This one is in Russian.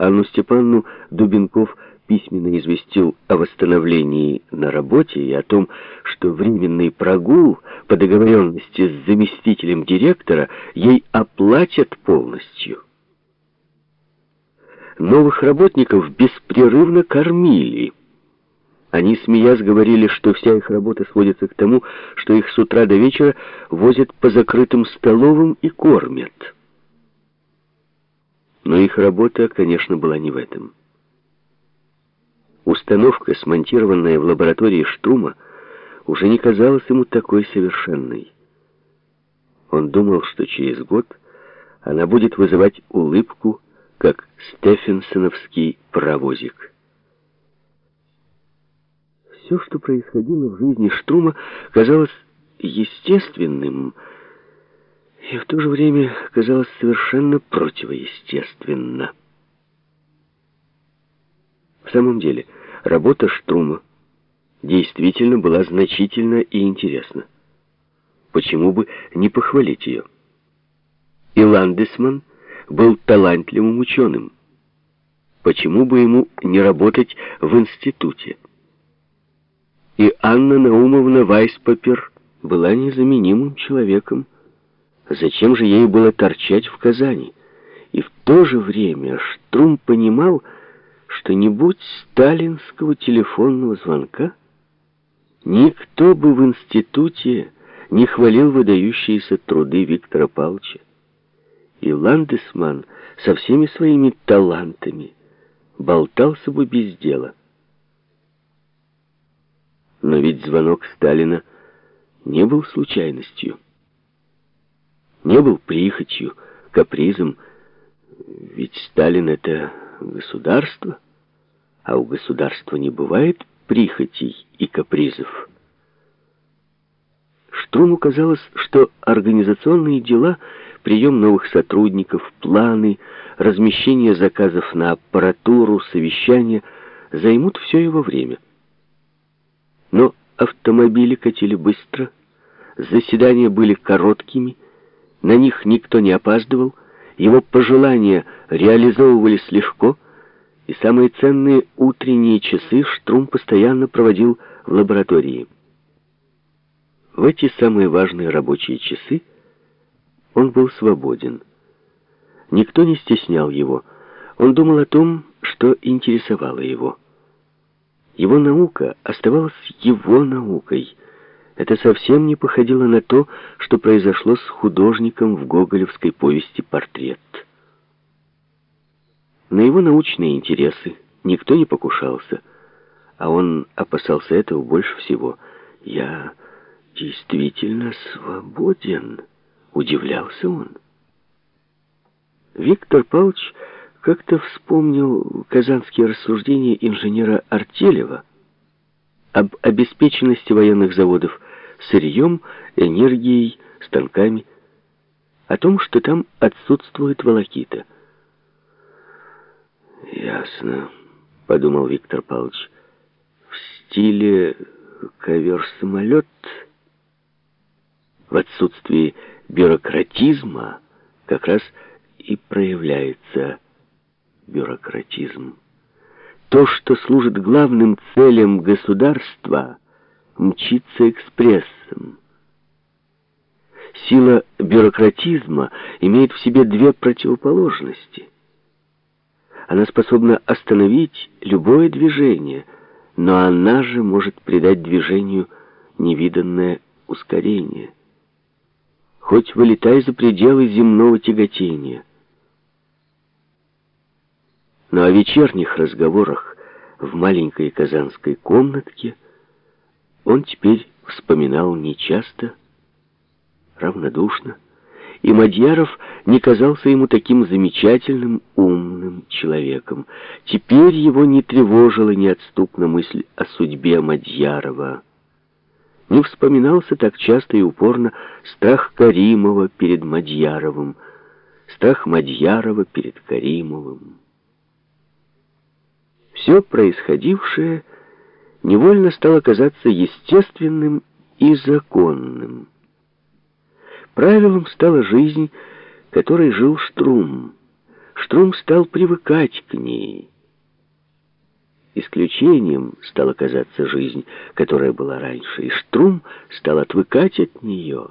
Анну Степанну Дубенков письменно известил о восстановлении на работе и о том, что временный прогул по договоренности с заместителем директора ей оплатят полностью. Новых работников беспрерывно кормили. Они, смеясь, говорили, что вся их работа сводится к тому, что их с утра до вечера возят по закрытым столовым и кормят. Но их работа, конечно, была не в этом. Установка, смонтированная в лаборатории Штрума, уже не казалась ему такой совершенной. Он думал, что через год она будет вызывать улыбку, как стефенсоновский паровозик. Все, что происходило в жизни Штрума, казалось естественным, и в то же время казалось совершенно противоестественно. В самом деле, работа Штрума действительно была значительна и интересна. Почему бы не похвалить ее? И Ландесман был талантливым ученым. Почему бы ему не работать в институте? И Анна Наумовна Вайспапер была незаменимым человеком, Зачем же ей было торчать в Казани? И в то же время Штрум понимал, что не будь сталинского телефонного звонка, никто бы в институте не хвалил выдающиеся труды Виктора Павловича. И Ландесман со всеми своими талантами болтался бы без дела. Но ведь звонок Сталина не был случайностью не был прихотью, капризом. Ведь Сталин — это государство, а у государства не бывает прихотей и капризов. Штруму казалось, что организационные дела, прием новых сотрудников, планы, размещение заказов на аппаратуру, совещания займут все его время. Но автомобили катили быстро, заседания были короткими, на них никто не опаздывал, его пожелания реализовывались легко, и самые ценные утренние часы Штрум постоянно проводил в лаборатории. В эти самые важные рабочие часы он был свободен. Никто не стеснял его. Он думал о том, что интересовало его. Его наука оставалась его наукой — это совсем не походило на то, что произошло с художником в гоголевской повести «Портрет». На его научные интересы никто не покушался, а он опасался этого больше всего. «Я действительно свободен», — удивлялся он. Виктор Павлович как-то вспомнил казанские рассуждения инженера Артелева об обеспеченности военных заводов сырьем, энергией, станками, о том, что там отсутствует волокита. «Ясно», — подумал Виктор Павлович, — «в стиле ковер-самолет, в отсутствии бюрократизма как раз и проявляется бюрократизм. То, что служит главным целям государства — мчится экспрессом. Сила бюрократизма имеет в себе две противоположности. Она способна остановить любое движение, но она же может придать движению невиданное ускорение. Хоть вылетай за пределы земного тяготения. Но о вечерних разговорах в маленькой казанской комнатке – он теперь вспоминал нечасто, равнодушно, и Мадьяров не казался ему таким замечательным, умным человеком. Теперь его не тревожила неотступно мысль о судьбе Мадьярова. Не вспоминался так часто и упорно страх Каримова перед Мадьяровым, страх Мадьярова перед Каримовым. Все происходившее — невольно стало казаться естественным и законным. Правилом стала жизнь, которой жил Штрум. Штрум стал привыкать к ней. Исключением стала казаться жизнь, которая была раньше, и Штрум стал отвыкать от нее.